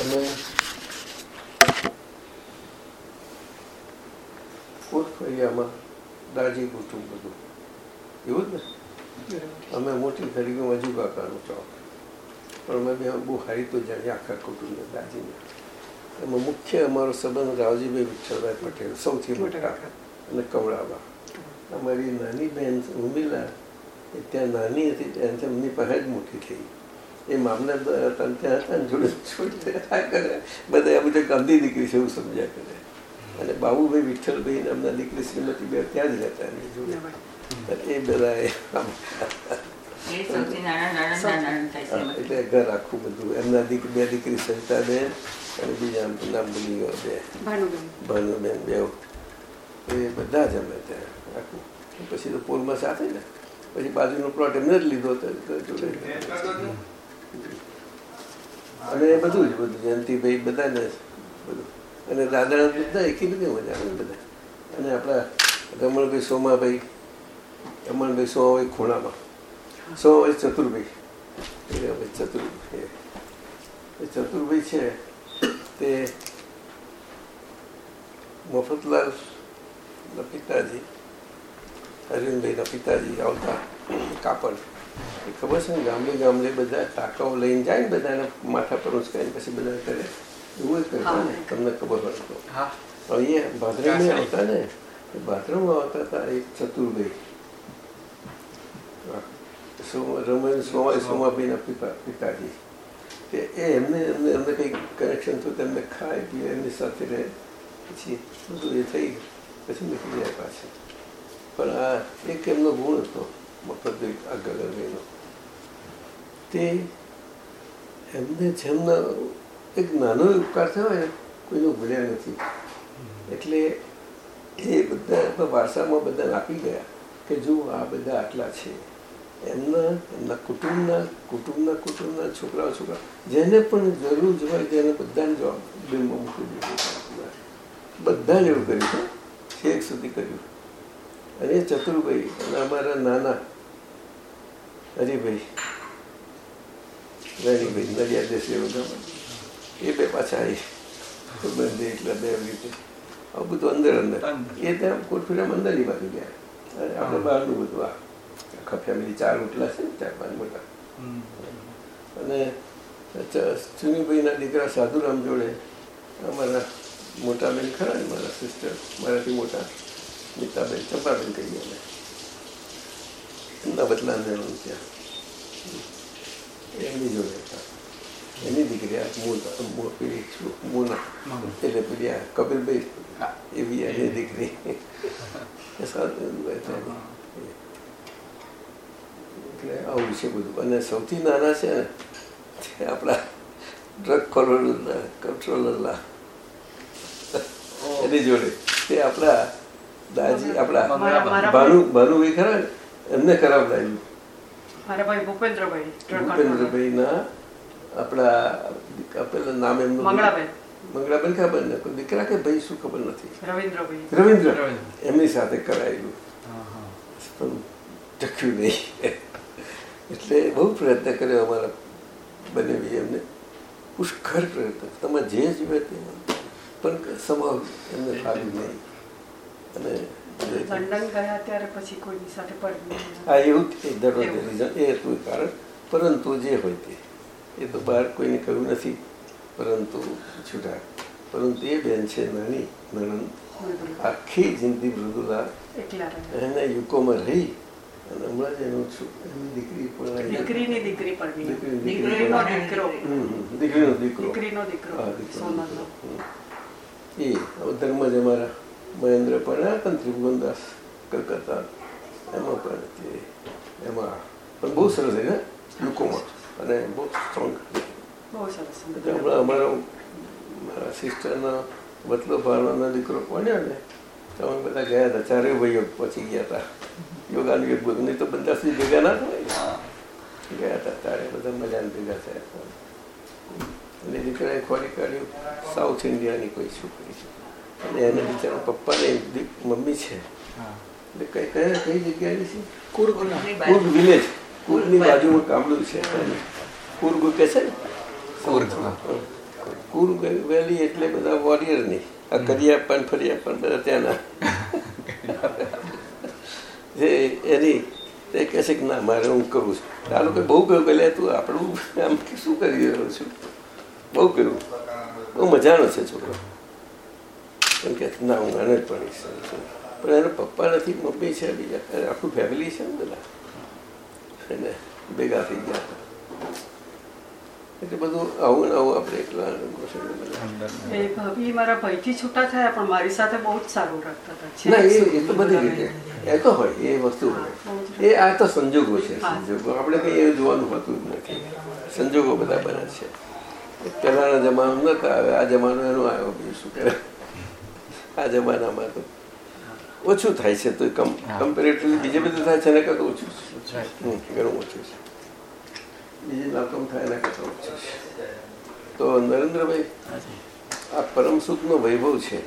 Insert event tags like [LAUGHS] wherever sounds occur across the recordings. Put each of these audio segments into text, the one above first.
અને કોટ ફરિયામાં દાજી કુટુંબ બધું. એવું જ ને? અમે મોટી ખરીદીમાં હજુ કાકાનું ચોક. પણ અમે બે બહુ હારી તો જાણીએ આખા કુટુંબને દાજીને. એમાં મુખ્ય અમારો સંબંધ રાવજીભાઈ વિઠ્ઠલભાઈ પટેલ, સૌથી મોટા. અને કમળાબા. અમારી નાની બહેન ઉમિલા, એ ત્યાં નાની હતી ત્યાં એમની પાસે જ મોટી થઈ. એ ને ત્યાં હતા ને જોડે કરે. બધા આ બધા ગાંધી દીકરી છે એવું સમજ્યા કરે. અને બાબુભાઈ વિઠ્ઠલભાઈ ને એમના દીકરી શ્રીમતી બે ત્યાં જ રહેતા જોડે. એ બધા. એટલે ઘર આખું બધું. એમના દીકરી બે દીકરી સવિતાબેન અને બીજા નામ ભૂલી બે. ભાનુબેન. ભાનુબેન બે એ બધા જ અમે ત્યાં આખું. પછી તો પોલમાં સાથે ને પછી બાજુનો પ્લોટ એમને જ લીધો હતો. તો જોડે અને બધું જ, બધું જયંતિભાઈ બધાને બધું. અને દાદા બધા એકી બધી મજા આવે બધા. અને આપણા રમણભાઈ સોમાભાઈ રમણભાઈ સોમાભાઈ ખૂણામાં. સોમાભાઈ હવે ચતુરભાઈ ચતુરભાઈ છે, તે મફતલાલ પિતાજી, અરવિંદભાઈના પિતાજી આવતા કાપડ. એ ખબર છે ને ગામડે ગામડે બધા ટાંકાઓ લઈને જાય ને બધાને માથા પર ઉંચકાઈને પછી બધા કરે. એવું કરતા ને તમને ખબર હોય તો. હા. અહીંયા ભાદરામાં આવતા ને ભાદરામાં આવતા હતા એક ચતુરભાઈ. સોમા રમણ સોમા સોમાભાઈના પિતા પિતાજી. તે એ એમને એમને એમને કંઈક કનેક્શન થયું તેમને ખાય પીએ એમની સાથે રહે. પછી બધું એ થઈ પછી નીકળી જાય પાછા. પણ આ એક એમનો ગુણ હતો. મફતભાઈ આ ગગનભાઈનો તે એમને જેમના એક નાનો ઉપકાર થયો ને, કોઈનો ભૂલ્યા નથી. એટલે એ બધા વારસામાં બધાને આપી ગયા કે જો આ બધા આટલા છે. એમના એમના કુટુંબના કુટુંબના કુટુંબના છોકરાઓ, છોકરા, જેને પણ જરૂર જ હોય તેને બધાને જવાબ બિલમાં મૂકી દીધું. બધાને એવું કર્યું છેક સુધી કર્યું. અને એ ચતુરભાઈ અને અમારા નાના હરિભાઈ રણીભાઈ નડિયાદ દેશે બધા. એ બે પાછા આવી બંધ એટલે બે રીતે. આવું બધું અંદર અંદર. એ ત્યાં કોટફીરામાં અંદરની બાજુ ગયા. અને આપણે બહારનું બધું આ આખા ફેમિલી ચાર ઉઠલા છે ને ચાર પાંચ મોટા. અને ચુનીભાઈના દીકરા સાધુરામ જોડે અમારા મોટા બેન ખરા ને મારા સિસ્ટર મારાથી મોટા. નીતાબેન ચંપાબેન કહી અમે એમના બદલા અંદર ત્યાં એમની જોડે હતા એની દીકરી મૂળ પેલી મોના એટલે પેલી આ કપિલભાઈ એવી એની દીકરી એટલે આવું છે બધું અને સૌથી નાના છે ને તે આપણા ડ્રગ કોલોનના કંટ્રોલરના એની જોડે તે આપણા દાજી આપણા ભાનુ ભાનુભાઈ ખરા? એમને ખરાબ લાગ્યું ભૂપેન્દ્રભાઈ ટ્રક આપણા પેલા નામ એમનું મંગળાબેન. મંગળાબેન ખબર ને દીકરા કે ભાઈ શું ખબર નથી? રવિન્દ્રભાઈ. રવિન્દ્ર? રવિન્દ્ર. એમની સાથે કરાયેલું. હા હા. પણ નહીં. એટલે બહુ પ્રયત્ન કર્યો અમારા બનેવી એમને પુષ્કળ પ્રયત્ન. તમે જે જીવે તે પણ સમાવ એમને ફાવ્યું નહીં. અને લંડન ગયા ત્યારે પછી કોઈની સાથે પડી એવું દેટ વોઝ ધ રીઝન એ હતું કારણ. પરંતુ જે હોય તે. એ તો બહાર કોઈને કહ્યું નથી પરંતુ છૂટા. પરંતુ એ બેન છે નાની નણંદ. આખી જિંદગી મૃદુલા. એના યુકોમાં રહી અને હમણાં જ એનું છું એમની દીકરી પણ દીકરીની દીકરી પરણી દીકરી- દીકરી દીકરીનો દીકરો. હમ, હમ. દીકરીનો દીકરો. દીકરીનો દીકરો. હા, દીકરો. એ ધર્મ જ અમારા. મહેન્દ્ર પણ હતા ને ત્રિભુવનદાસ કલકત્તા એમાં પણ એમાં પણ બહુ સરસ છે લોકોમાં. અને બહુ સ્ટ્રોંગ હમણાં અમારા મારા સિસ્ટરના વતલો ભાવનો દીકરો ભણ્યો ને તો અમે બધા ગયા હતા ચારે ભાઈઓ પહોંચી ગયા હતા. યોગાનું યોગ બધું નહીં તો બધા સુધી ભેગા ના થાય. ગયા હતા તારે બધા મજાને ભેગા થયા અને દીકરાએ ખોરી કાઢ્યું સાઉથ ઇન્ડિયાની કોઈ છોકરી અને એને બિચારા પપ્પા ને મમ્મી છે. એટલે કઈ કયા કઈ જગ્યાની છે? કુર્ગ કુર્ગ વિલેજ કુર્ગની બાજુમાં કામડું છે. કુર્ગ કે છે? ને કુર્ગ, હા. વેલી એટલે બધા વોરિયર નહીં આ કરિયા પણ ફરિયા પણ બધા ત્યાંના. જે એની તે કહે છે કે ના મારે હું કરું છું. આ લોકો બહુ કહ્યું કે તું આપણું આમ કે શું કરી રહ્યો છું? બહુ કર્યું. બહુ મજાનો છે છોકરો. એમ કે ના હું આને જ ભણીશ પણ એના પપ્પા નથી મમ્મી છે બીજા અને આખું ફેમિલી છે ને બધા એને ભેગા થઈ ગયા એટલે બધું આવું ને આવું આપણે એકલા એ ભાભી મારા ભાઈથી છૂટા થયા પણ મારી સાથે બહુ જ સારું રાખતા હતા ના એ તો બધી રીતે એ તો હોય એ વસ્તુ હોય એ આ તો સંજોગો છે સંજોગો આપણે કંઈ એ જોવાનું હોતું જ નથી સંજોગો બધા બને છે પહેલાના જમાનો નતા હવે આ જમાનો એનો આવ્યો બીજું શું કરે આ જમાનામાં તો ઓછું થાય છે તો કમ કમ્પેરેટિવલી બીજે બધું થાય છે એના કરતાં ઓછું છે. ઘણું ઓછું છે. બીજી લાકમ થાય એના કરતાં ઓછું છે. તો નરેન્દ્રભાઈ આ પરમ સુખનો વૈભવ છે.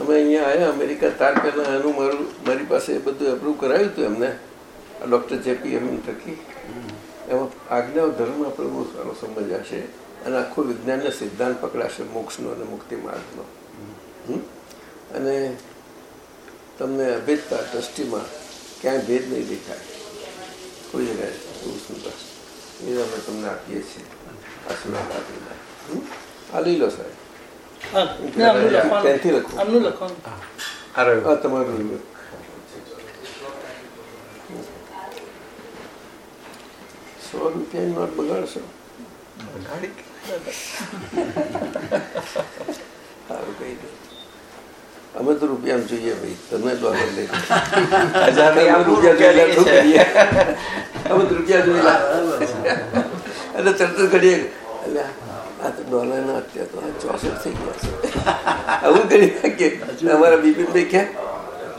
અમે અહીંયા આવ્યા અમેરિકા તાર પહેલાં એનું મારું મારી પાસે એ બધું એપ્રુવ કરાવ્યું હતું એમને ડૉક્ટર જેપી એમ થકી. એમાં આજ્ઞાઓ ધર્મ આપણે બહુ સારો સમજાશે અને આખો વિજ્ઞાનના સિદ્ધાંત પકડાશે મોક્ષનો અને મુક્તિ માર્ગનો હમ? અને તમને અભેદતા દ્રષ્ટિમાં ક્યાંય ભેદ નહીં દેખાય. કોઈ જગ્યાએ બહુ એ અમે તમને આપીએ છીએ? આ લઈ લો સાહેબ. હા, લખો. આ તમારું. સો રૂપિયાની નોટ બગાડશો? સારું કહી દો. અમે તો રૂપિયા જોઈએ ભાઈ. તમે ડોલર [LAUGHS] લઈ. રૂપિયા જોઈએ શું કરીએ? અમે તો રૂપિયા જોઈએ અને તરત કરીએ એટલે આ તો ડોલરના અત્યારે તો ચોસઠ થઈ ગયા છે. આવું કરી નાખીએ. અમારા બીપીન ભાઈ કે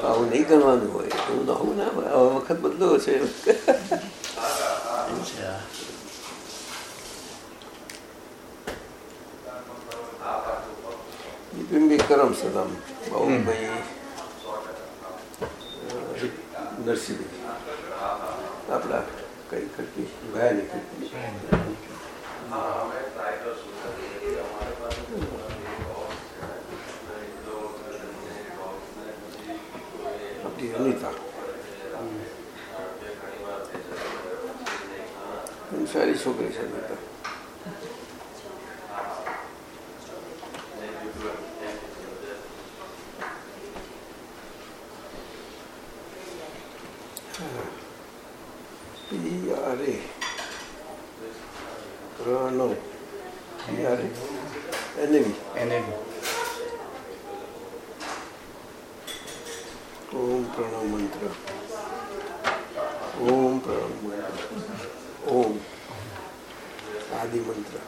આવું નહીં કરવાનું હોય. એવું ના આવું ના વખત બદલો છે. બીપીન ભાઈ કરમ સદામ અ, નરસિંહભાઈ આપણા કઈ ખર્ચી ભાયાની કરતી આપણી અનિતા. સારી છોકરી છે અનિતા. પિયારે પ્રણવ પિયારે એનેવી એનેવી. ઓમ પ્રણવ મંત્ર. ઓમ પ્રણવ મંત્ર. ઓમ. આદિ મંત્ર.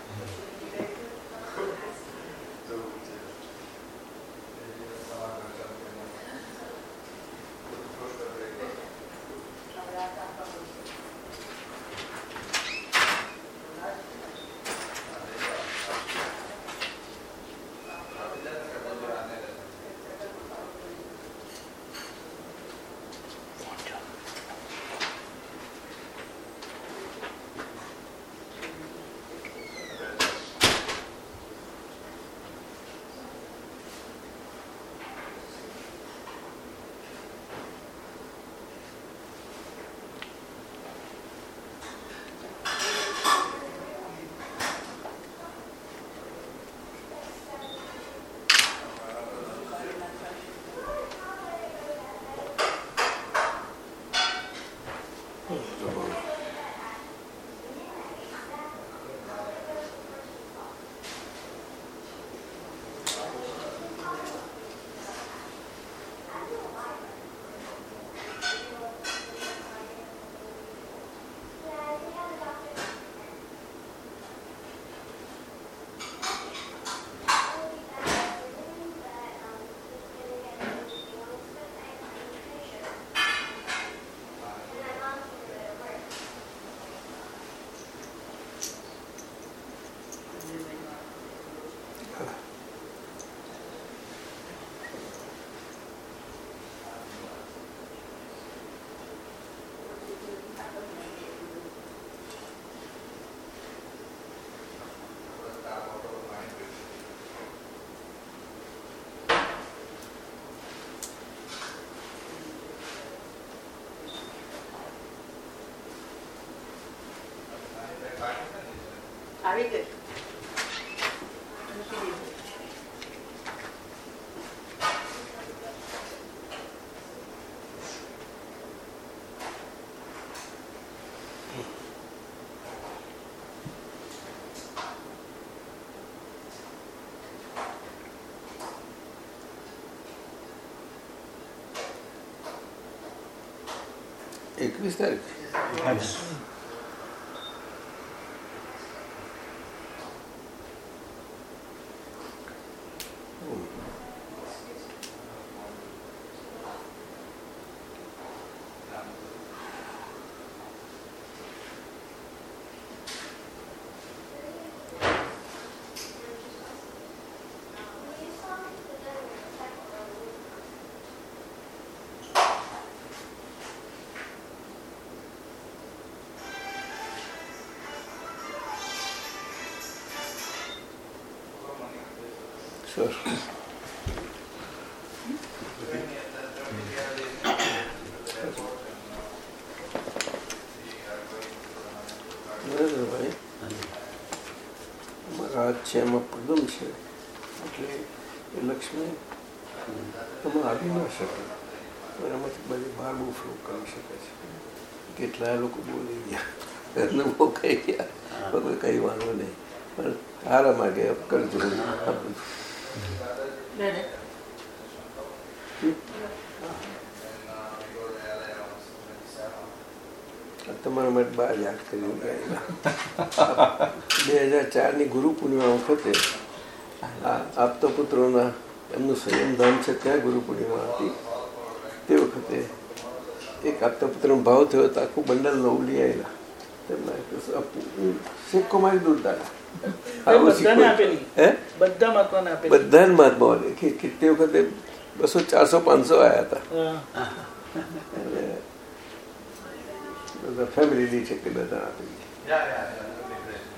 Uf, એકવીસ તારીખ સર ભાઈ અમારા હાથ છે. એમાં પદમ છે એટલે એ લક્ષ્મી એમાં આવી ન શકે એમાંથી બધી બહાર બહુ ફ્લો કરી શકે છે કેટલા લોકો બોલી ગયા ઘરને બહુ કહી ગયા કોઈ વાંધો નહીં પણ સારા માટે કરજો તમારા માટે બાર યાદ કરી બે હજાર ચારની ગુરુ પૂર્ણિમા વખતે આપતા પુત્રોના એમનું સંયમધામ છે ત્યાં ગુરુ પૂર્ણિમા હતી. તે વખતે એક આપતા પુત્રનો ભાવ થયો તો આખું બંડલ નવું લઈ આવેલા તેમના શેકો મારી દૂર એ બધાને વખતે બસો ચારસો પાંચસો આવ્યા હતા. છે કે બધા આપી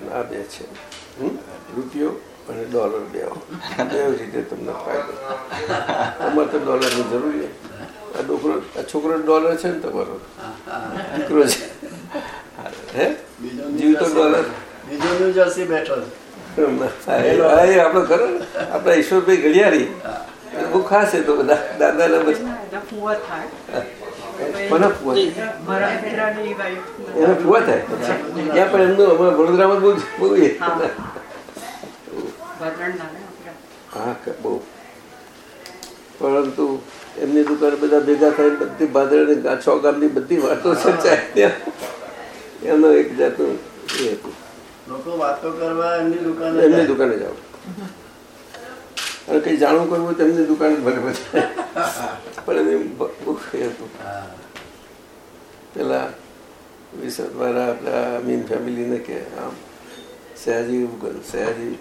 આ બે છે. રૂપિયો અને ડોલર બે બે રીતે તમને ફાયદો. અમારે તો ડોલરની જરૂર છે. આ છોકરો આ છોકરો ડોલર છે ને તમારો? દીકરો છે. હે? જીવતો ડોલર બીજો ન્યૂ જર્સી બેઠો. છે આપણો ખરો ને. આપણા ઈશ્વરભાઈ ઘડિયાળી. બહુ ખાસ છે તો બધા દાદાના ના એના ફુવા થાય. છે. થાય? ત્યાં પણ એમનું અમારા વડોદરામાં બહુ બહુ હા. બહુ. પરંતુ એમની દુકાને બધા ભેગા થઈને બધી ભાદરણી છ ગામની બધી વાતો ચર્ચાય ત્યાં. એમનો એક જાતનું એ હતું. લોકો વાતો કરવા એમની દુકાને એમની દુકાને જાઓ. અને કઈ જાણવું કરવું હોય તો એમની દુકાને ભલે બધા. પણ એમ બહુ હતું. પેલા વિસર મારા આપણા મીન ફેમિલીને કે આમ સયાજી ઉગલ સયાજી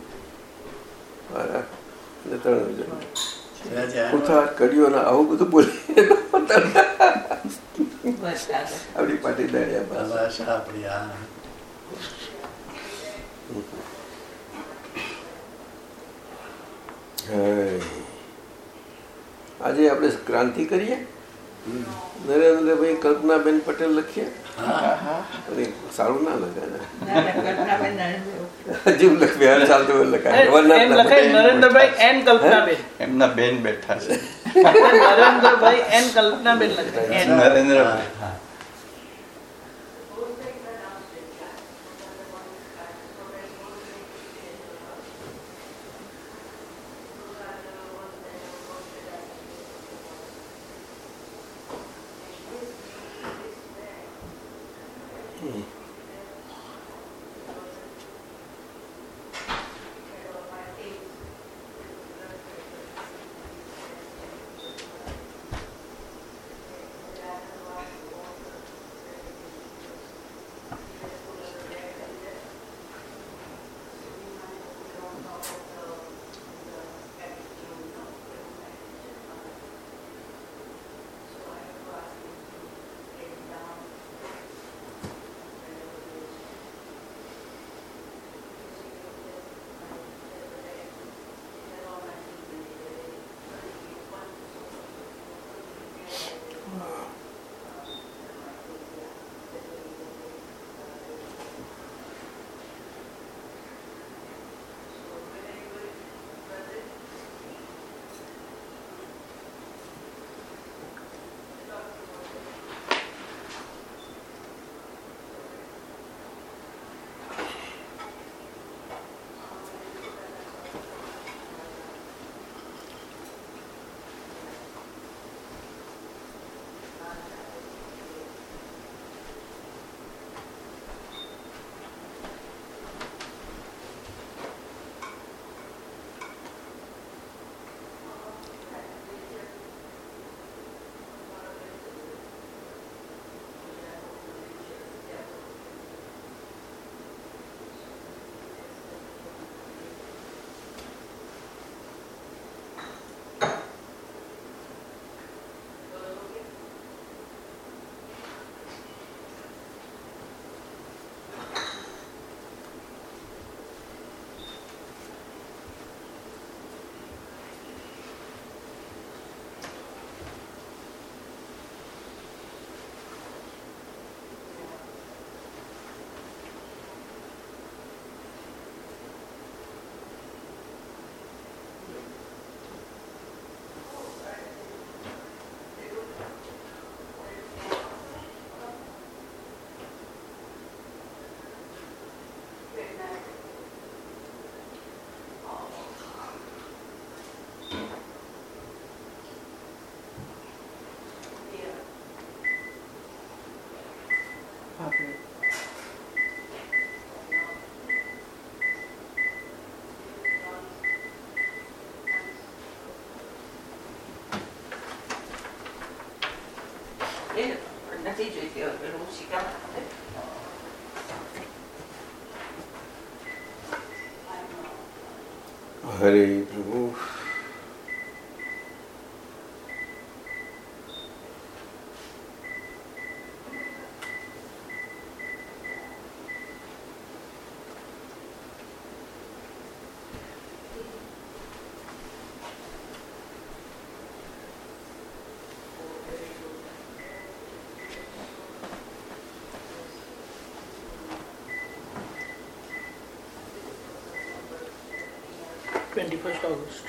મારા ને ત્રણ જણ. ઉઠા કડીઓના આવું બધું બોલી. આપણી પાટીદારી આપણી. આજે આપણે ક્રાંતિ કરીએ? નરેન્દ્રભાઈ કલ્પનાબેન પટેલ લખીએ? સારું ના લખાય લખવી ચાલતું લખાય. નરેન્દ્રભાઈ એન કલ્પનાબેન. એમના બેન બેઠા છે. નરેન્દ્રભાઈ એન કલ્પનાબેન લખાય. નરેન્દ્રભાઈ. હરે para os.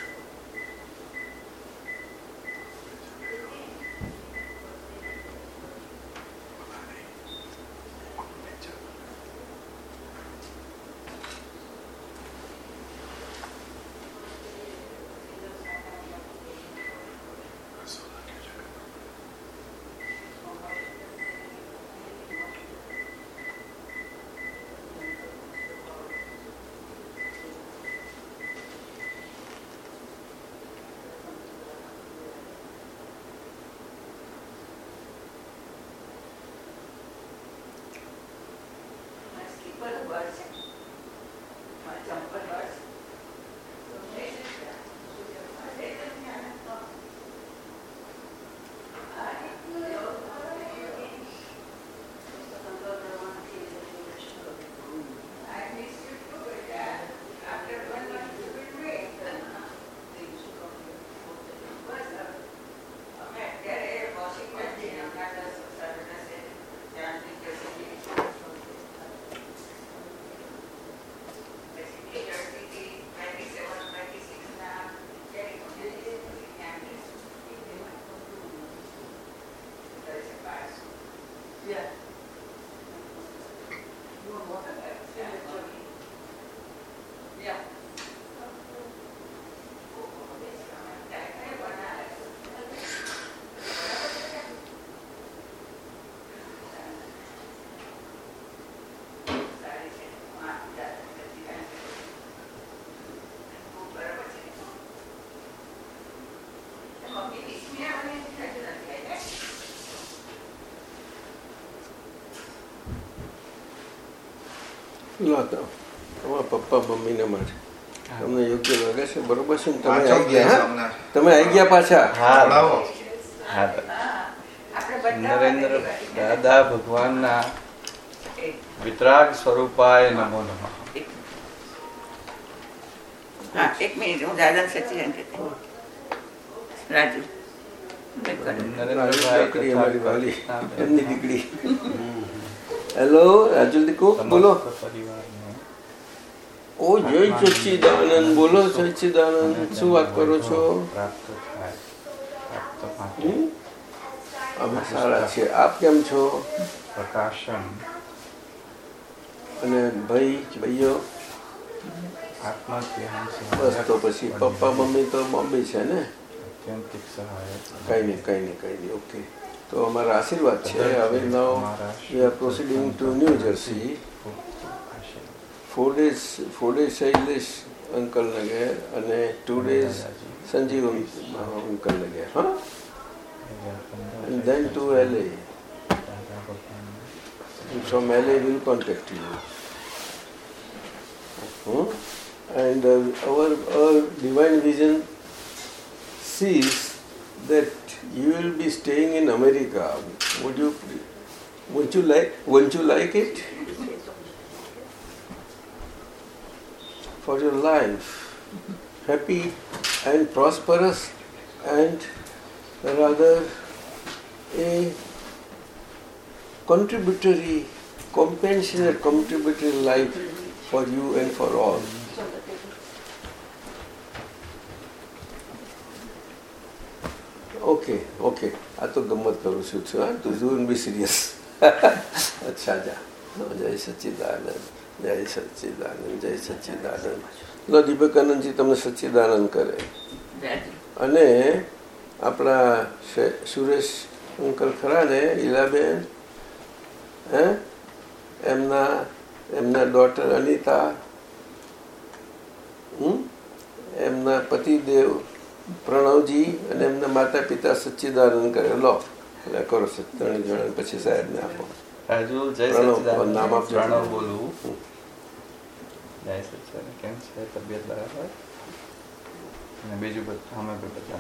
agora você લો તો. તમારા પપ્પા મમ્મીને માટે તમને યોગ્ય લાગે છે? બરોબર છે તમે આવી ગયા ગયા હા? તમે આવી ગયા પાછા? હા. હા. નરેન્દ્ર દાદા ભગવાનના વિતરાગ સ્વરૂપાય નમો નમઃ. હા એક મિનિટ હું દાદા સચિદાન રાજુ નરેન્દ્રભાઈ અમારી વાલી. એમની દીકરી. હેલો રાજુ દીકુ બોલો ઓ જય સચ્ચિદાનંદ બોલો સચ્ચિદાનંદ શું વાત કરો છો? અમે સારા છીએ આપ કેમ છો પ્રકાશન અને ભાઈ ભાઈઓ બસ તો પછી પપ્પા મમ્મી તો મમ્મી છે ને કઈ નહીં કઈ નહીં કઈ નહીં ઓકે તો અમારા આશીર્વાદ છે હવે now we are proceeding to New Jersey four days four days Shailesh અંકલને ઘેર અને ટુ ડેઝ સંજીવ અંકલને ઘેર હા and then to LA. And from LA we'll contact you. Hmm? And uh, our, our divine vision sees that you will be staying in America. Would you, won't you like, won't you like it? For your life, happy and prosperous and rather a contributory, compassionate contributory life for you and for all. Okay. આ તો ગમત કરું છું. છું હા તું ડુન બી serious [LAUGHS] અચ્છા જા. જય સચ્ચિદાનંદ. જય સચ્ચિદાનંદ જય સચ્ચિદાનંદ. લો દીપકાનંદજી તમને સચ્ચિદાનંદ કરે. અને આપણા સુરેશ અંકલ ખરા ને ઈલાબેન હે? એમના એમના ડોટર અનિતા? એમના પતિદેવ પ્રણવજી અને એમના માતા પિતા સચ્ચિદાનંદ કરે. લો એટલે કરો ત્રણ જણ પછી સાહેબને આપો. નામ આપજો. પ્રણવ બોલું. જય સચ્ચિદાનંદ. કેમ છે તબિયત બરાબર? અને બીજું બધું અમે બધા.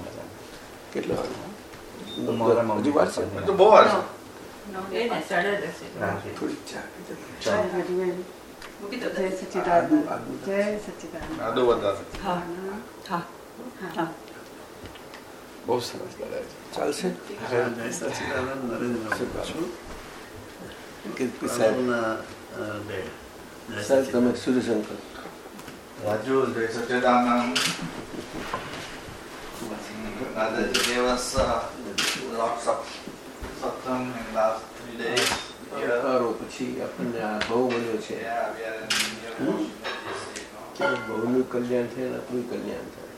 કેટલા હજુ વાર છે? તો બહુ વાર છે. આદુ વધારે. હા. હા. હા. બહુ સરસ દાદાજી ચાલશે જય નરેન્દ્ર છું સાહેબ તમે. સૂર્યશંકર રાજુ જય સારો પછી આપણને આ બહુ મળ્યો છે બહુનું કલ્યાણ થાય આપણું કલ્યાણ થાય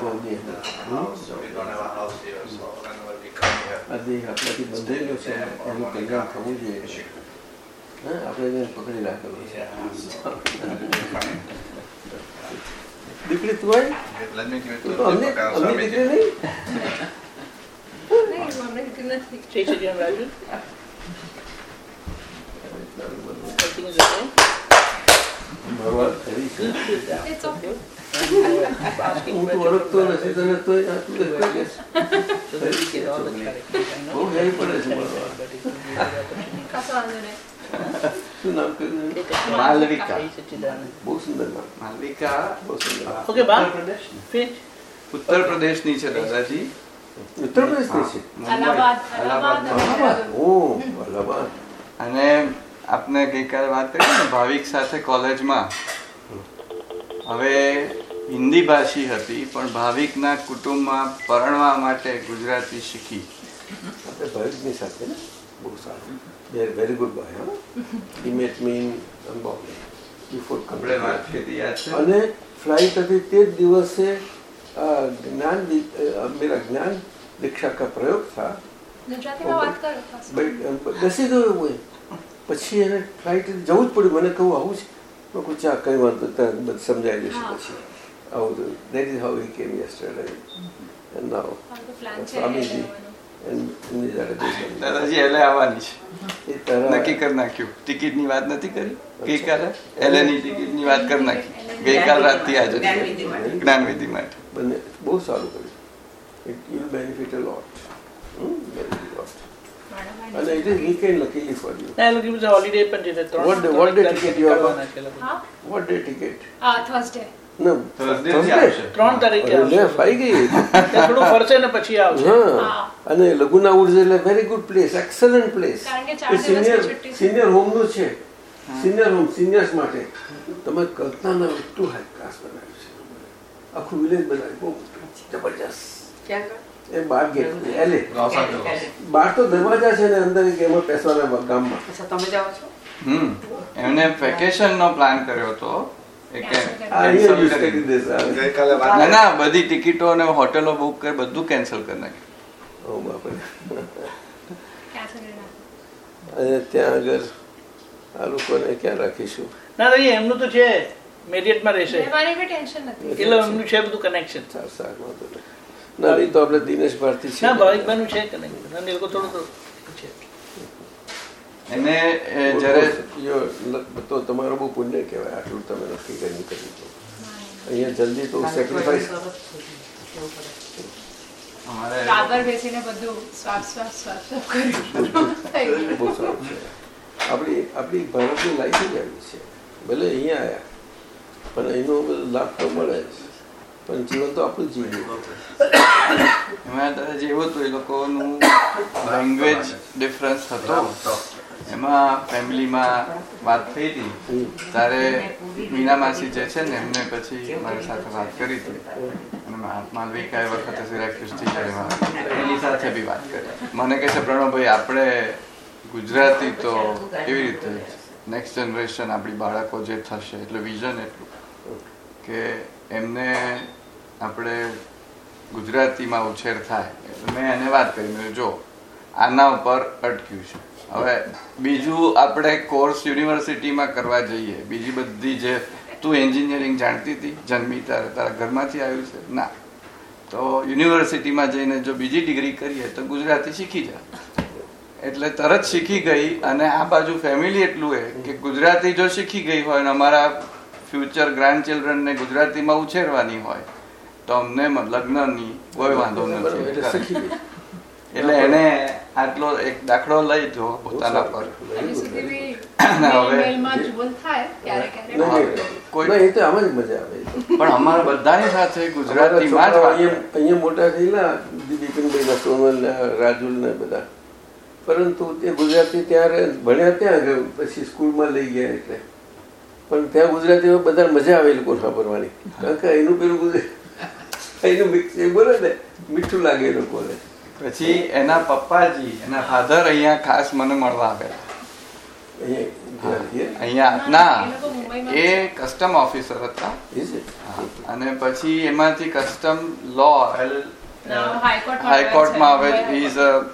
બહુની અંદર. હમ? So we don't have a house here, so whenever we come here, આ દેહ આપણાથી બંધાયેલો છે એનું કલ્યાણ થવું જોઈએ હા આપણે એને પકડી રાખેલો છે દીકરી તું આવી let me give it તું to તો અમને Deepak and અમને Swamiji. દીકરી નહીં જય હું તો ઓળખતો નથી તને તોય આ તું છે. બહુ પડે. શું નામ કર્યું માલવિકા. બહુ સુંદર નામ માલવિકા બહુ સુંદર નામ. Okay, ઉત્તર. પ્રદેશની છે દાદાજી ઉત્તર પ્રદેશની છે અલ્હાબાદ, અલ્હાબાદ, ઓ અલ્હાબાદ અને આપને ગઈકાલે વાત કરી ને ભાવિક સાથે કોલેજમાં હવે હિન્દી ભાષી હતી પણ ભાવિકના કુટુંબમાં પરણવા માટે ગુજરાતી શીખી. આપણે ભાવિકની સાથે ને? બહુ સારું. વેરી ગુડ બાય હા? Met me in Bombay before આપણે વાત કરી યાદ છે? અને ફ્લાઇટ હતી તે જ દિવસે જ્ઞાન મેરા જ્ઞાન દીક્ષા કા પ્રયોગ થા. બેસી ગયો હું પછી એને ફ્લાઇટ જવું જ પડ્યું. મને કહું આવું છે. કહું ચા કઈ વાંધો સમજાઈ જશે સમજાવી દઈશ પછી. આવું દેટ ઇઝ હાઉ હી કેમ યસ્ટરડે એન્ડ નાઉ મારો તો. એન્ડ ઇન ધ દાદાજી એલે આવવાની છે એ નક્કી કરી નાખ્યું ટિકિટની વાત નથી કરી ગઈકાલે એલેની ટિકિટની વાત કરી નાખી ગઈકાલ રાતથી આજે જ્ઞાનવિધિ માટે. બંને બહુ સારું કર્યું it will benefit a lot lot મારા અને it is weekend luckily for you ના, એ લોકો એવું holiday પણ What what day ticket you have got? What day ticket Thursday. અને લઘુના એટલે very good place excellent place senior. છે. સિનિયર હોમ સિનિયર્સ માટે. તમે કલ્પના એટલું હાઈ ક્લાસ બનાવ્યું છે. આખું વિલેજ બનાવ્યું. બહુ જબરજસ્ત. એ બાર ગેટ એલે બાર તો દરવાજા છે ને અંદર એક એમાં પેસવાના ગામમાં. તમે જાઓ છો? હમ. એમને વેકેશન નો પ્લાન કર્યો હતો ના ના બધી ટિકિટો અને હોટેલો બુક કરી બધું કેન્સલ કરી નાખ્યું? અને ત્યાં આગળ આ લોકોને ક્યાં રાખીશું? ના એમનું તો છે. મેરિયટમાં રહેશે. એટલે એમનું છે બધું કનેક્શન ચાર શાક ના તો આપણે દિનેશ ભારતી છે. ભાવિકભાઈનું છે કનેક્શન અને એ લોકો થોડું થોડું છે એને જ્યારે તો તમારો બહુ પુણ્ય કહેવાય આટલું તમે નક્કી કરી કરી તો અહીંયા જલ્દી તો સેક્રિફાઈસ આપણી આપણી ભારતની લાઈફ જ આવી છે. ભલે અહીંયા આવ્યા પણ એનો બધો લાભ તો મળે પણ જીવન તો આપણું જ જીવ્યું એમાં દાદાજી એવું હતું એ લોકોનું લેંગ્વેજ ડિફરન્સ હતો. એમાં ફેમિલીમાં વાત થઈ હતી. ત્યારે મીના માસી જે છે ને, એમને પછી મારી સાથે વાત કરી હતી. અને મહાત્મા માલવિકા એ વખતે સિરાક્યુઝથી જ્યારે એની સાથે બી વાત કરી. મને કહે છે, પ્રણવભાઈ, આપણે ગુજરાતી તો કેવી રીતે નેક્સ્ટ જનરેશન આપણી બાળકો જે થશે? એટલે વિઝન એટલું કે એમને આપણે ગુજરાતીમાં ઉછેર થાય. મેં એને વાત કરી, મેં જો, આના ઉપર અટક્યું છે. હવે બીજું આપણે કોર્સ યુનિવર્સિટીમાં કરવા જઈએ. બીજી બધી જે તું એન્જિનિયરિંગ જાણતી હતી, જન્મી તારે તારા ઘરમાંથી આવ્યું છે? ના. તો યુનિવર્સિટીમાં જઈને જો બીજી ડિગ્રી કરીએ તો ગુજરાતી શીખી જા. એટલે તરત શીખી ગઈ અને આ બાજુ ફેમિલી એટલું એ કે ગુજરાતી જો શીખી ગઈ હોય અને અમારા ફ્યુચર ગ્રાન્ડ ચિલ્ડ્રનને ગુજરાતીમાં ઉછેરવાની હોય, તો અમને લગ્નની કોઈ વાંધો નથી. એટલે એને આટલો એક દાખલો લઈ જો પોતાના પર. પણ અમારે બધાની સાથે અમારા ગુજરાતીમાં જ અહીંયા અહીંયા મોટા થયેલા બિપિનભાઈ ના સોનલ રાજુલ ને બધા. પરંતુ તે ગુજરાતી ત્યાં ભણ્યા ત્યાં પછી સ્કૂલમાં લઈ ગયા એટલે. પણ ત્યાં ગુજરાતીમાં બધા મજા આવે એ લોકો સાંભળવાની. કારણ કે એનું પેલું ગુજરાત એનું મિક્સ એ બોલે ને મીઠું લાગે એ લોકોને. પછી એના પપ્પાજી એના ફાધર અહીંયા ખાસ મને મળવા આવેલા અહીંયા એ ના એ કસ્ટમ ઓફિસર હતા? હા. અને પછી એમાંથી કસ્ટમ લો હાઈકોર્ટમાં હવે ઇઝ અ.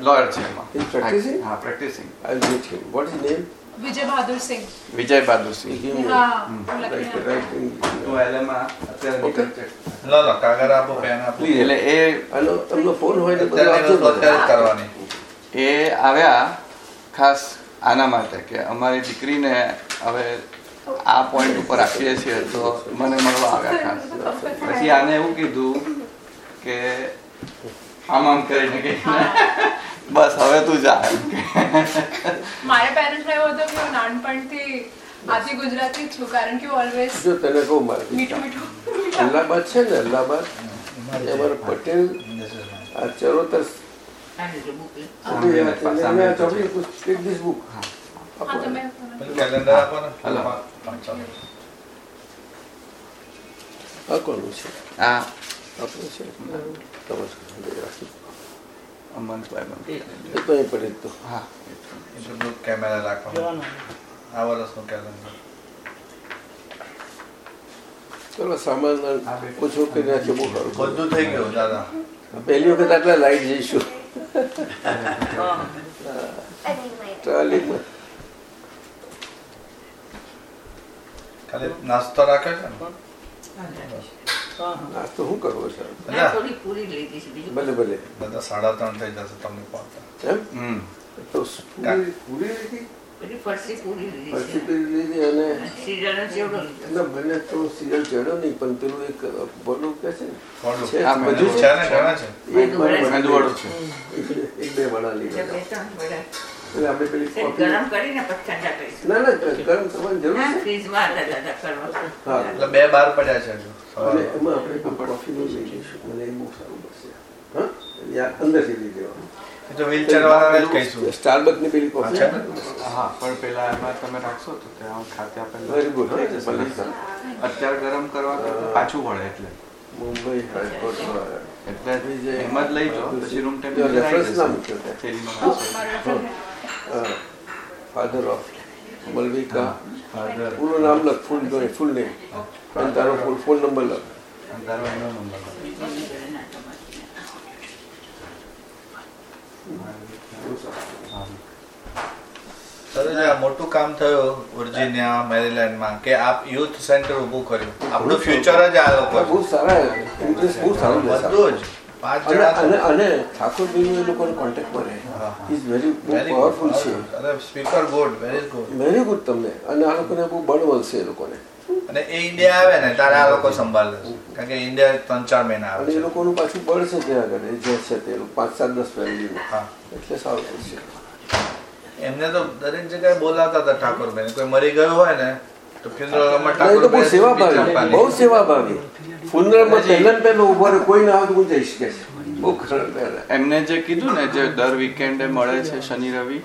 લોયર છે. એમાં. He's હા practising meet him. Vijay Bahadur Singh Vijay Bahadur Singh હા right, લખીને તો એલેમાં અત્યારે લો લો કાગળ આપો પેન આપો. એટલે એ આનો તમને ફોન હોય તો બધું આપજો કરવાની. એ આવ્યા ખાસ આના માટે કે અમારી દીકરીને હવે આ પોઈન્ટ ઉપર રાખીએ છીએ તો મને મળવા આવ્યા ખાસ. પછી આને એવું કીધું કે આમ આમ કરીને કે બસ હવે તું જા. મારે પેરેન્ટ્સ એવો હતો કે નાનપણથી આદિ ગુજરાતી જ છું કારણ કે ઓલવેઝ જો તને કહું મારે મીઠું મીઠું અલ્હાબાદ છે ને અલ્હાબાદ? એ પટેલ આ ચરોતર કોનું છે? આ આપણું છે. નમસ્કાર રાખી અમનભાઈ મને. એ તો અહીં પડે તો હા એટલું કેમેરા રાખવાનું આ વર્ષનું કેલેન્ડર ચલો સામાન ઓછો કરી નાખ્યો બહુ સારું બધું થઈ ગયું દાદા પહેલી વખત આટલા લાઈટ જઈશું ટ્રાવેલિંગમાં ખાલી નાસ્તો રાખે છે ને આ તો શું કરવો છે બધા થોડી પૂરી લીધી છે બીજું ભલે ભલે. બધા સાડા ત્રણ થઈ જશે તમને પહોંચતા એમ? તો પૂરી પૂરી લીધી? એક બે- વડા લીધા. એટલે આપણે પેલી ગરમ કરીને પછી ઠંડા કરીશું. ના ના ગરમ કરવાની જરૂર છે. ફ્રીજમાં હતા દાદા કરવા હા. એટલે બે બાર પડ્યા છે અને એમાં આપણે કોફીનું લઈ લઈશું મને એ બહુ સારું પડશે હા? યા અંદરથી લઈ લેવાનું. તો વ્હીલચેર વાળાને જ કહીશું. સ્ટારબકની પેલી હા, છે ને? કોફી હા પણ પેલા એમાં તમે રાખશો તો ત્યાં ખાતે આપણે વેરી ગુડ અત્યારે ગરમ કરવા પાછું વળે એટલે. મુંબઈ હાઈકોર્ટ એટલે વિજય. જ લઈ જાઓ પછી રૂમ જો રેફરન્સ ના ટેમ્પરેચર મૂક્યો ફાધર ઓફ મલવિકા Father. પૂરું નામ લખ ફૂલ ફૂલ નેમ. અને તારો ફૂલ ફોન નંબર લખ. મોટું કામ થયું વર્જિનિયા મેરીલેન્ડમાં કે આપ યુથ સેન્ટર ઊભું કર્યું. આપણું ફ્યુચર જ આ લોકો બહુ સારા ઇન્ટરેસ્ટ બહુ સારું સારું. બધું જ. પાંચ અને ઠાકોરભાઈનું લોકોને કોન્ટેક્ટમાં રહે. ઇઝ વેરી પાવરફુલ છે. Speaker good very good very good તમને. અને આ લોકોને બહુ બળ મળશે એ લોકોને. અને એ ઇન્ડિયા આવે ને ત્યારે આ લોકો સંભાળે છે. કારણ કે ઇન્ડિયા ત્રણ ચાર મહિના આવે એ લોકોનું પાછું બળ છે ત્યાં આગળ જે છે તે પાંચ સાત દસ ફેમિલીનું હા. એટલે સારું છે. એમને તો દરેક જગ્યાએ બોલાવતા હતા ઠાકોરભાઈ કોઈ મરી ગયો હોય ને તો ના, બહુ સેવા ભાવી બહુ સેવા ભાવી ફુનરલમાં પહેલા પહેલો ઊભો રહે કોઈ ના આવે તો હું છે. બહુ ખરાબ એમને જે કીધું ને જે દર વીકેન્ડે મળે છે શનિ રવિ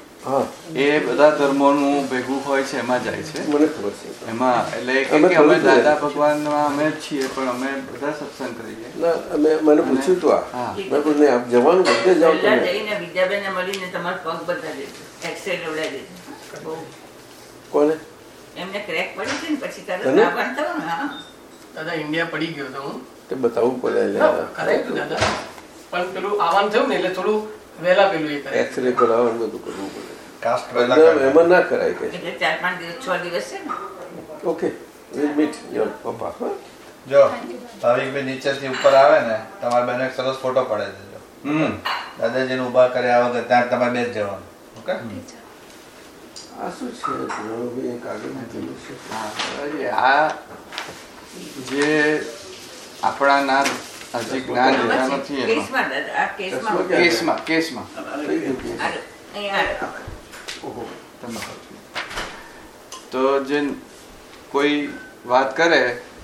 એ બધા ધર્મોનું ભેગું હોય છે એમાં જાય છે. મને ખબર છે. એમાં એટલે અમે કે અમે દાદા ભગવાનમાં અમે જ છીએ પણ અમે બધા સત્સંગ કરીએ. ના અમે મને પૂછ્યું તું આ. મેં કહ્યું નહીં આપ જવાનું બધે જાઓ તમે. જઈને વિદ્યાબેનને મળીને તમારા પગ બધા દેજો એક્સરે લેવડાવી દેજો કોને? એમને ક્રેક પડી હતી ને પછી તરત તને? આવવાનું થયું હા. દાદા ઇન્ડિયા પડી ગયો તો હું. તે બતાવવું પડે એટલે દાદા. પણ પેલું આવવાનું થયું ને એટલે થોડું વહેલા પેલું એ કરે. એક્સરે કરાવવાનું બધું કરવું પડે. એમાં ના કરાય કે એટલે ચાર પાંચ દિવસ છ દિવસ છે ને? ઓકે વિલ મીટ યોર પપ્પા હા જો ભાવિકભાઈ નીચેથી ઉપર આવે ને તમારે બેને એક સરસ ફોટો પડે દેજો હમ. દાદાજીને ઊભા કર્યા વગર ત્યાં તમારે બેસ જ જવાનું ઓકે આ શું છે. આ જે આપણા ના હજી જ્ઞાન લેવા નથી કેસમાં કેસમાં? તો જે કોઈ વાત કરે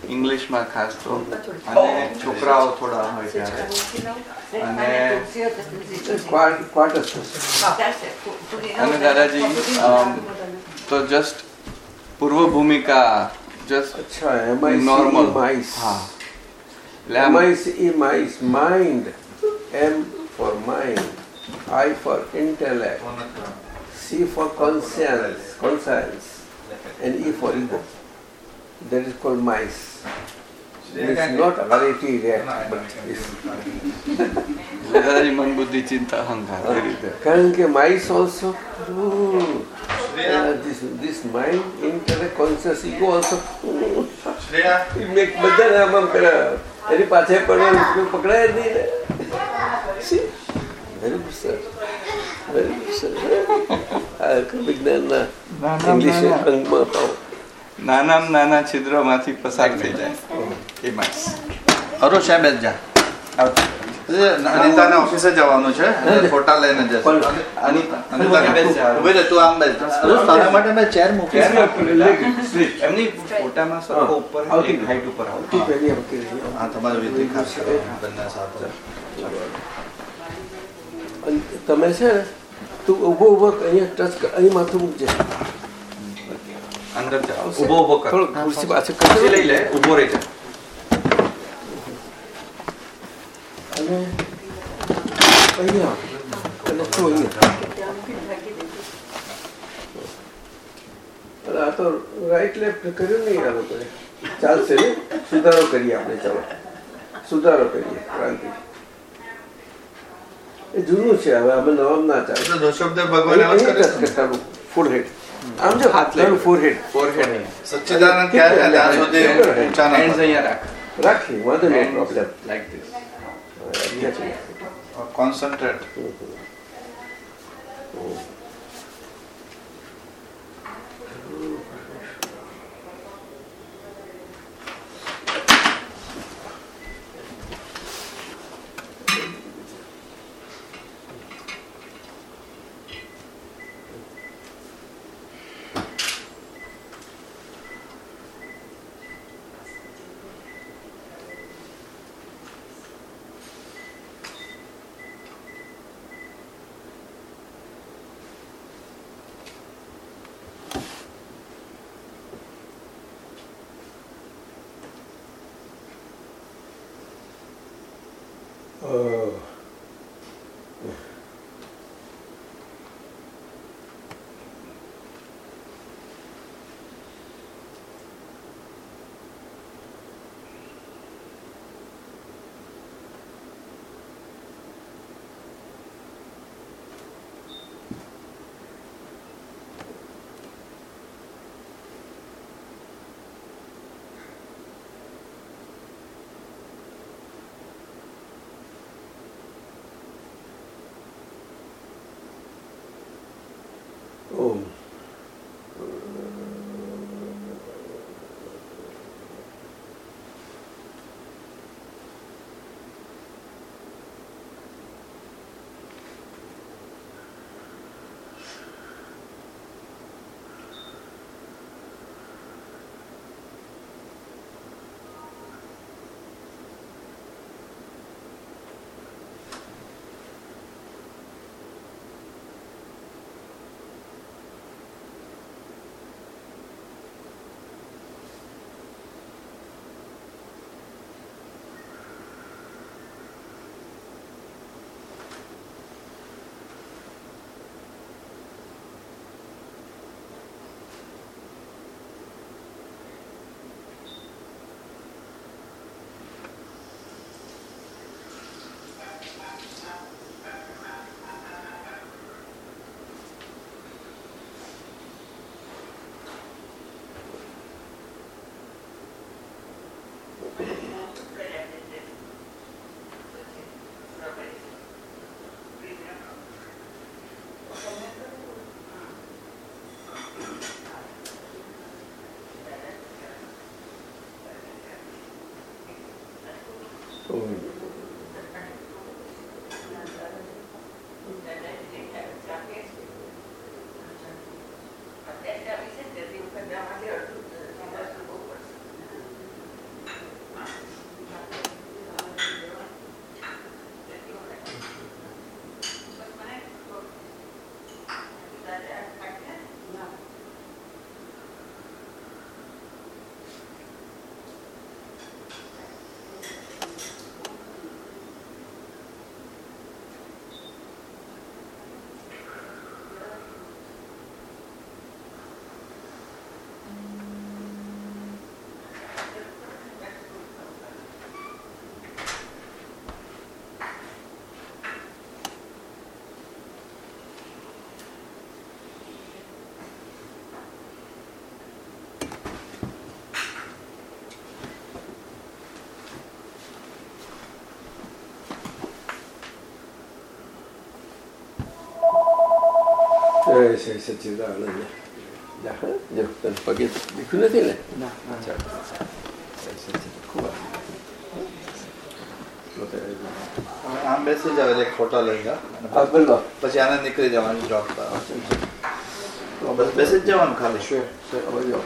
ઇંગ્લિશમાં ખાસ તો અને છોકરાઓ થોડા હોય ત્યારે. અને. અને દાદાજી તો જસ્ટ પૂર્વ ભૂમિકા જસ્ટ અચ્છા એમાં નોર્મલ માઇસ હા એટલે આમ mice A mice mind M for mind I for intellect C for conscience, conscience, and E for ego. That is called mice. It's not variety react, but it's દાદાજી મન બુદ્ધિ ચિંતા અહંકાર એ રીતે કારણ કે do uh, this this mind, intellect, conscious, ego also. It make બધાને આમ આમ કરે એની પાછળ પડે પકડાય જ નહીં ને good, sir. Very good, sir. વિજ્ઞાનના નાના ઇંગ્લિશ નાના અંગમાં છિદ્રમાંથી પસાર થઈ જાય એ માસ અરુણ સાહેબ જ જા અનિતાના ઓફિસે જવાનું છે. ફોટા લઈને જશે. અનિતા અનિતા ઊભી રહે તું આમ બેસ. તારા માટે મેં ચેર મૂકી એમની ફોટામાં સરખો ઉપર હાઈટ ઉપર આવો. પહેલી વખતે હા તમારે વિધિ ખાસ બંને સાથે. તમે છે તું ઊભો ઊભો અહીંયા ટચ અહીં માથું મૂકજે. અંદર જાઓ ઊભો ઊભો કર. થોડું ખુરશી પાછળ ખુરશી લઈ લે ઊભો રહી જા. અને અહીંયા અને તું જૂનું છે હવે અમે નવાબ ના ભગવાન? ફૂલ હેડ આમ જો હાથ લઈ. ફોર હેડ ફોરહેડ સચ્ચિદાનંદ કહે સુધી ઊંચા ના રાખી વાંધો no problem like this concentrate Oh. જય શ્રી સચ્ચિદાનંદ જો તને પગે દીખ્યું નથી ને ચાલ જય સચ્ચિદાનંદ. ખૂબ આમ બેસી જાવ એટલે એક લઈ બોલો પછી આને નીકળી જવાનું જોબ કરવા બસ બેસી જ જવાનું ખાલી you?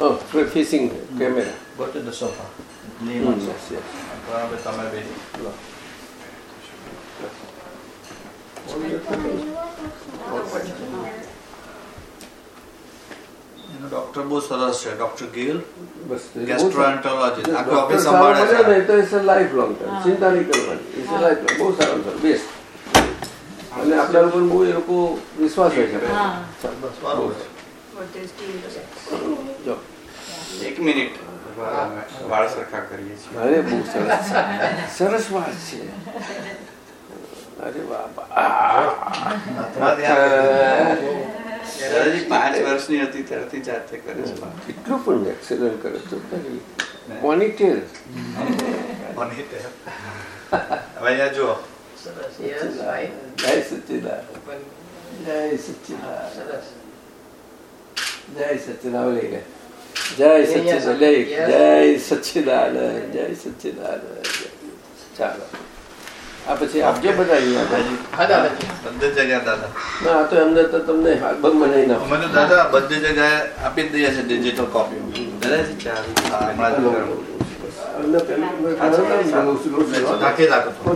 Oh, facing camera. Go to the sofa. Lean on sofa. yes. બરાબર તમે બે એનો ડોક્ટર બહુ સરસ છે ડોક્ટર ગિલ બસ ગેસ્ટ્રોએન્ટરોલોજીસ્ટ આખું ઓફિસ સંભાળે છે ને છે તો it's લાઈફ લોંગ ટર્મ ચિંતા નહીં કરવાની a lifelong. બહુ સારું સારું બેસ્ટ અને આપણા ઉપર બહુ એ લોકો વિશ્વાસ હોય છે બસ બરાબર એક મિનિટ વાળ સરખા કરીએ છીએ અરે બહુ સરસ સરસ વાત છે અરે બાપા દાદાજી પાંચ વર્ષની હતી ત્યારથી જાતે કરે છે. કેટલું પણ એક્સેલન્ટ કરે તો પોનીટેલ બની તે. હવે અહીંયા જુઓ. જય સચિદાન જય સચિદાન જય સચિદાન લઈ ગયા જય સચિદાન જય સચ્ચિદાનંદ જય સચ્ચિદાનંદ. ચાલો. આ પછી આપજો બધા બધી જગ્યાએ દાદા. ના તો એમને તો તમને બનાવી નાખો. અમે તો દાદા બધી જગ્યાએ આપી જ દઈએ છે ડિજિટલ કોપી તો.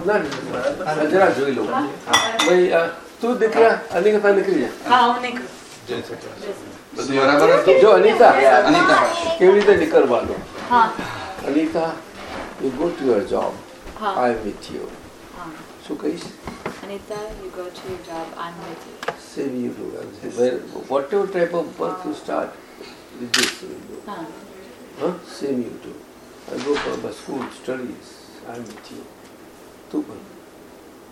ના, જરા જોઈ લો. ભાઈ આ તું દીકરા અનિતા નીકળી જા જો અનિતા. અનિતા. કેવી રીતે નીકળવાનું? Anita you go to your job I am with you શું કહીશ Anita, you go to your job, I'm with you. Save you to whatever type of work you start with this Huh. Huh? Same you too. I go for my school studies. I'm with you. તું પણ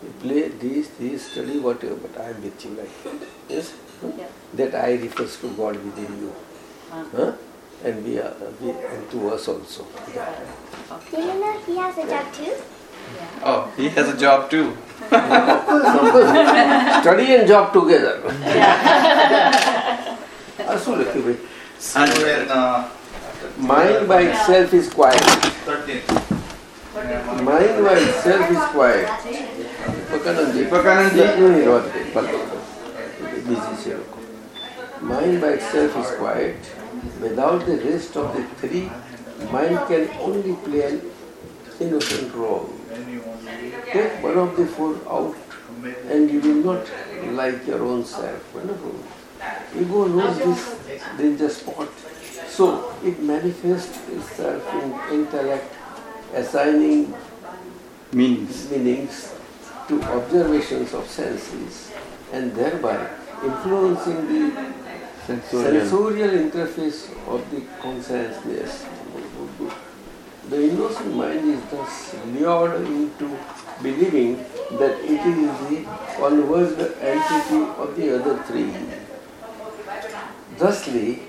you play this, this, study, whatever, but I'm with you like that. Yes? Huh? Yeah. That I refers to God within you. Huh. Huh? And we are, we, and to us also. Okay. You know he has a job too? Oh, he has a job too. [LAUGHS] Study and job together. આ શું લખ્યું ભાઈ Student, uh, Mind by itself is quiet. 13. Mind by itself is quiet. Vivekanandaji Vivekanandaji નહીં રહેવા દે ભલે બીજી છે લોકો Mind by itself is quiet. Without the rest of the three, mind can only play an innocent role. Take one of the four out and you will not like your own self. Wonderful. Ego knows this danger spot. So it manifests itself in intellect, assigning Meanings. meanings to observations of senses and thereby influencing the sensorial interface of the consciousness. The innocent mind is thus lured into believing that it is the the entity of the other three. Thusly,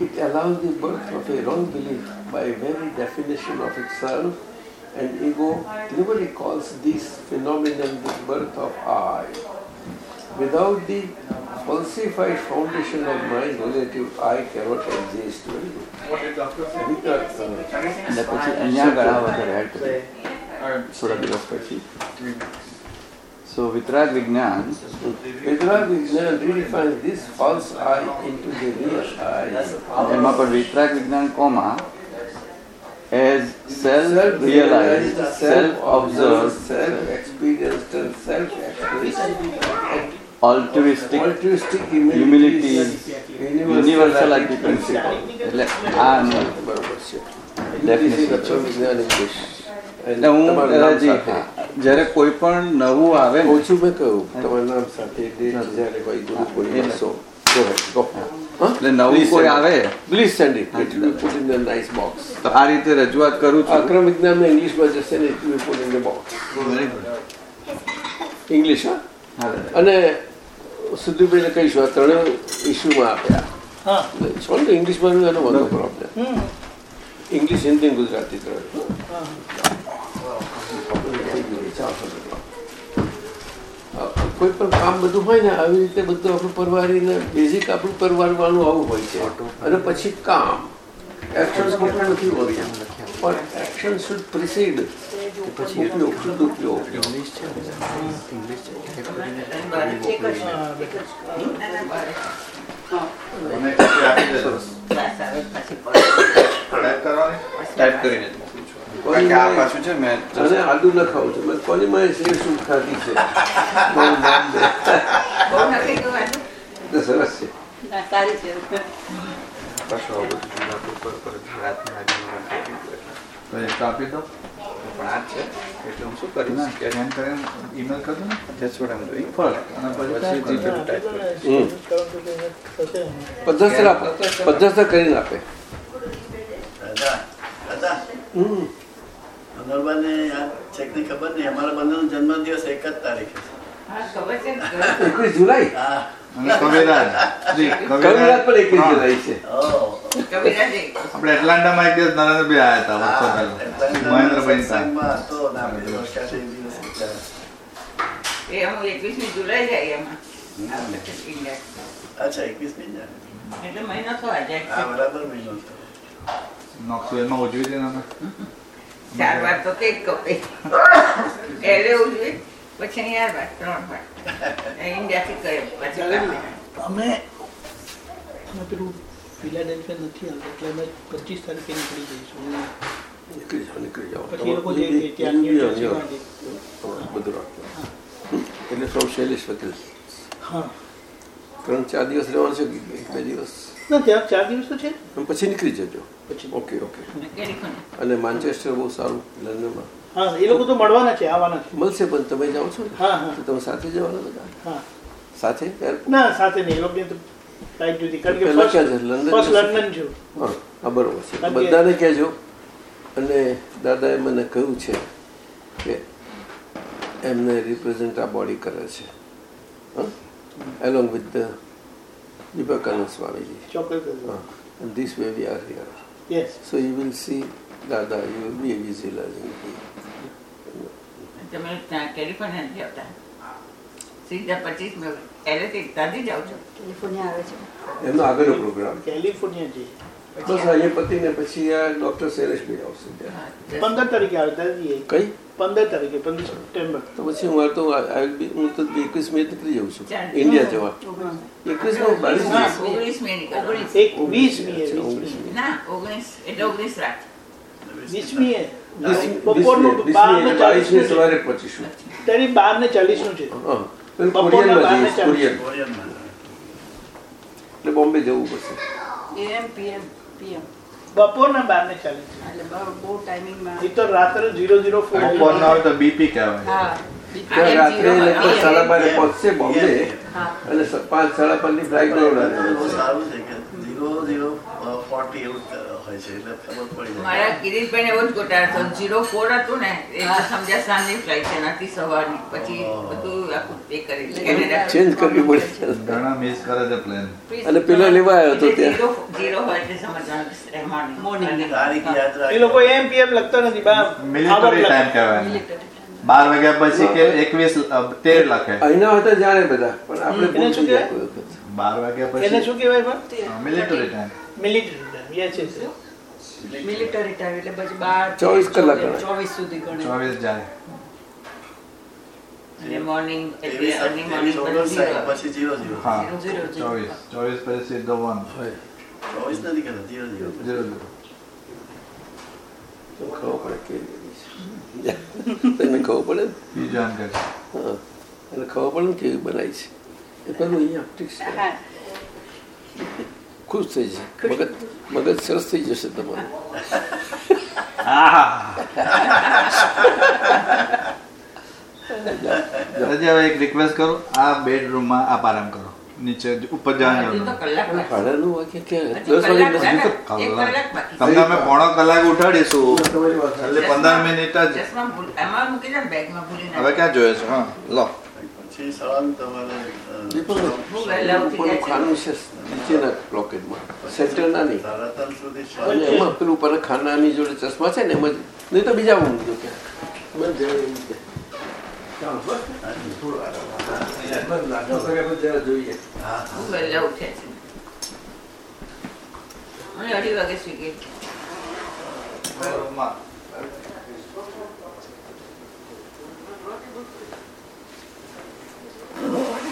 it allows the birth of a wrong belief by very definition of itself, and ego cleverly calls this phenomenon the birth of I. Without the falsified foundation of mind relative I cannot exist. What did doctor say? Uh, અને પછી અહીંયા આગળ આ વગર add કરી થોડા દિવસ પછી સો વિતરાગ વિજ્ઞાન વિતરાગ વિજ્ઞાન redefines this false I into the real I. એમાં પણ વિતરાગ વિજ્ઞાન કોમાં as self realize self observe self experienced and self expressed altruistic altruistic Humility, universal identity principle એટલે આ નહીં. બરોબર છે એટલે હું દાદાજી જ્યારે કોઈ પણ નવું આવે ઓછું મેં કહ્યું. તમારું નામ સાથે જ્યારે કોઈ ગુરુ go. Huh? એટલે નવું કોઈ આવે please. It. will be put in the તો આ રીતે રજૂઆત કરું છું. અક્રમ ઇંગ્લિશમાં જશે ને it will be put in the English હા? હા. અને સુધીભાઈને કહીશું આ ત્રણેય ઇસ્યુમાં આપ્યા હા. છો ને ઇંગ્લિશમાં એનો વધુ પ્રોબ્લેમ ઇંગ્લિશ હિન્દી ગુજરાતી ત્રણ કોઈ પણ કામ બધું હોય ને આવી રીતે બધું આપણું પરવારીને બેઝિક આપણું પરવારવાનું આવું હોય છે. અને પછી કામ. એક્શન ખોટું નથી હોતું. પણ એક્શન શુડ પ્રિસીડ પછી ઉપયોગ શુદ્ધ ઉપયોગ. ઇંગ્લિશ દેજો ટાઈપ કરીને છું? કારણ કે આ પાછું છે મેં અને આદુ લખાવું છું મેં કોની માં શ્રી શું ખાધી છે સરસ છે ના, છે આપી દો પણ આ છે એટલે હું શું કરીશ કે સ્કેન કરીને ઈમેલ કરી દો ને that's what I'm doing. અને પછી પછી ટાઈપ કરીશ આપે પદ્ધતસર કરીને આપે દાદા દાદા હમ. આ ચેકની ખબર નહીં. અમારા બંનેનો જન્મદિવસ એક જ તારીખે છે. છે એકવીસ જુલાઈ? હા. છે. આપણે એટલાન્ટામાં એક દિવસ નરેન્દ્રભાઈ આવ્યા હતા મહેન્દ્રભાઈ છે એકવીસમી જુલાઈ જાય એમાં ઇન્ડિયા. અચ્છા એકવીસમી જાણે એટલે મહિનો થવા જાય. બરાબર મહિનો થયો. નોક્સવેલમાં ઉજવી હતી ને અમે ચાર વાર તો કેક કપે એટલે ઉજવે પછી અહીંયા વાર ત્રણ વાર. [LAUGHS] ઇન્ડિયાથી કરે પછી અમે અમે પેલું ફિલાડેલ્ફિયા નથી આવતા એટલે અમે પચીસ તારીખે નીકળી જઈશું. નીકળી જાઓ નીકળી જાઓ. પછી લોકો જે ત્યાં બધું રાખજો. એટલે સૌ શૈલેષ વકીલ હા. ત્રણ ચાર દિવસ રહેવાનું છે એક બે દિવસ. ના ત્યાં ચાર દિવસ છે. પછી નીકળી જજો. પછી. Okay okay. અને માન્ચેસ્ટર બહુ સારું લંડનમાં હા એ લોકો તો મળવાના છે આવવાના છે. મળશે પણ તમે જાઓ છો ને? હા હા. તો તમે સાથે જવાના બધા? હા. સાથે? ના સાથે નહીં એ લોકો તો ફ્લાઇટ જુદી કારણ કે ફર્સ્ટ લંડન ફર્સ્ટ લંડન છું હા હા બરોબર છે. બધાને કહેજો. અને દાદાએ મને કહ્યું છે કે એમને રિપ્રેઝેન્ટ આ બોડી કરે છે. એલોંગ વિથ વિવેકાનંદ સ્વામીજી ચોક્કસ હા and this way we are here. Yes so you will see dada you will be visualizing તમે ત્યાં કેલિફોર્નિયા નથી આવતા. સીધા પચીસ ત્યાંથી જ આવજો કેલિફોર્નિયા આવે છે. એમનો આગળનો પ્રોગ્રામ કેલિફોર્નિયા જઈએ બસ અહીંયા પતિને પછી આ ડોક્ટર શૈલેષભાઈ આવશે પંદર તારીખે આવે દાદી કઈ? પંદર તારીખે પંદર સપ્ટેમ્બર. તો પછી હું તો I will be- હું તો એકવીસ મે નીકળી જાઉં છું. ઇન્ડિયા જવા. એકવીસ નો બાવીસ હા, દિવસ. ઓગણીસ મે નીકળો. એક વીસમી અચ્છા, વીસમી ઓગણીસમી. ના ઓગણીસ. એટલે ઓગણીસ રાત. વીસમી બપોરનું બાર ને વીસમી બાવીસમી સવારે પહોંચીશું. તારી બાર ને ચાલીસ. નું છે. એટલે બોમ્બે જવું પડશે. એમ પીએમ પીએમ બપોરના બાર ને ચાલીસ એ તો રાત્રે ઝીરો ઝીરો બપોરના હોય તો બીપી કહેવાય. રાત્રે લગભગ સાડા બારે પહોંચશે બોમ્બે. એટલે પાંચ સાડા પાંચની ફ્લાઇટ બહુ સારું છે કે ઝીરો ઝીરો ફોર્ટી એવું જ છે એટલે ખબર પડી જાય. મારા કિરીટભાઈને એવો જ ગોટાળો હતો ઝીરો ફોર હતું ને એ સમજ્યા સાંજની ફ્લાઇટ છે સવારની. પછી બધું આખું એ કરી ચેન્જ કરવી પડશે ઘણા મિસ કરે છે પ્લેન અને પેલો લેવા આવ્યો હતો ત્યાં. ઝીરો ઝીરો હોય એટલે સમજવાનું રહેવાનું. તારીખ યાદ એ લોકો એમ પીએમ લખતો નથી બા મિલિટરી ટાઈમ કહેવાય. બાર વાગ્યા પછી કે એકવીસ તેર લખે. અહીંના હતા જાણે બધા પણ આપણે શું જાય કહેવાય? કોઈ વખત. બાર વાગ્યા પછી એને શું કહેવાય પણ military time military time yes yes military time એટલે પછી બાર 24 કલાક ચોવીસ સુધી ગણે. ચોવીસ જાય. મોર્નિંગ એટલે પછી જીરો. જીરો હા ચોવીસ. ચોવીસ પછી સીધો વન ચોવીસ નથી કહેતા જીરો જીરો. Zero zero. તો ખબર પડે કેવી છે ખબર પડે હા. એને ખબર પડે ને કેવી બનાવી છે એ પેલું અહીંયા ખુશ થઈ જશે મગજ મગજ સરસ થઈ જશે તમારું હવે એક રિક્વેસ્ટ કરો. આ બેડરૂમમાં આપ આરામ કરો. નીચે ઉપર જવાનું. તમને અમે પોણો કલાક ઉઠાડીશું. એટલે પંદર મિનિટ જ. હવે ક્યાં જોઈએ છે? હા લો. પછી સળંગ તમારે. ખાનું છે નીચેના બ્લોકેટમાં સેન્ટરના નહીં સાડા ત્રણ સુધી અને એમાં પેલું ઉપર ખાનાની જોડે ચશ્મા છે ને એમ જ નહીં તો બીજા ઊંઘ જો કે અઢી વાગે એવું 了。[LAUGHS]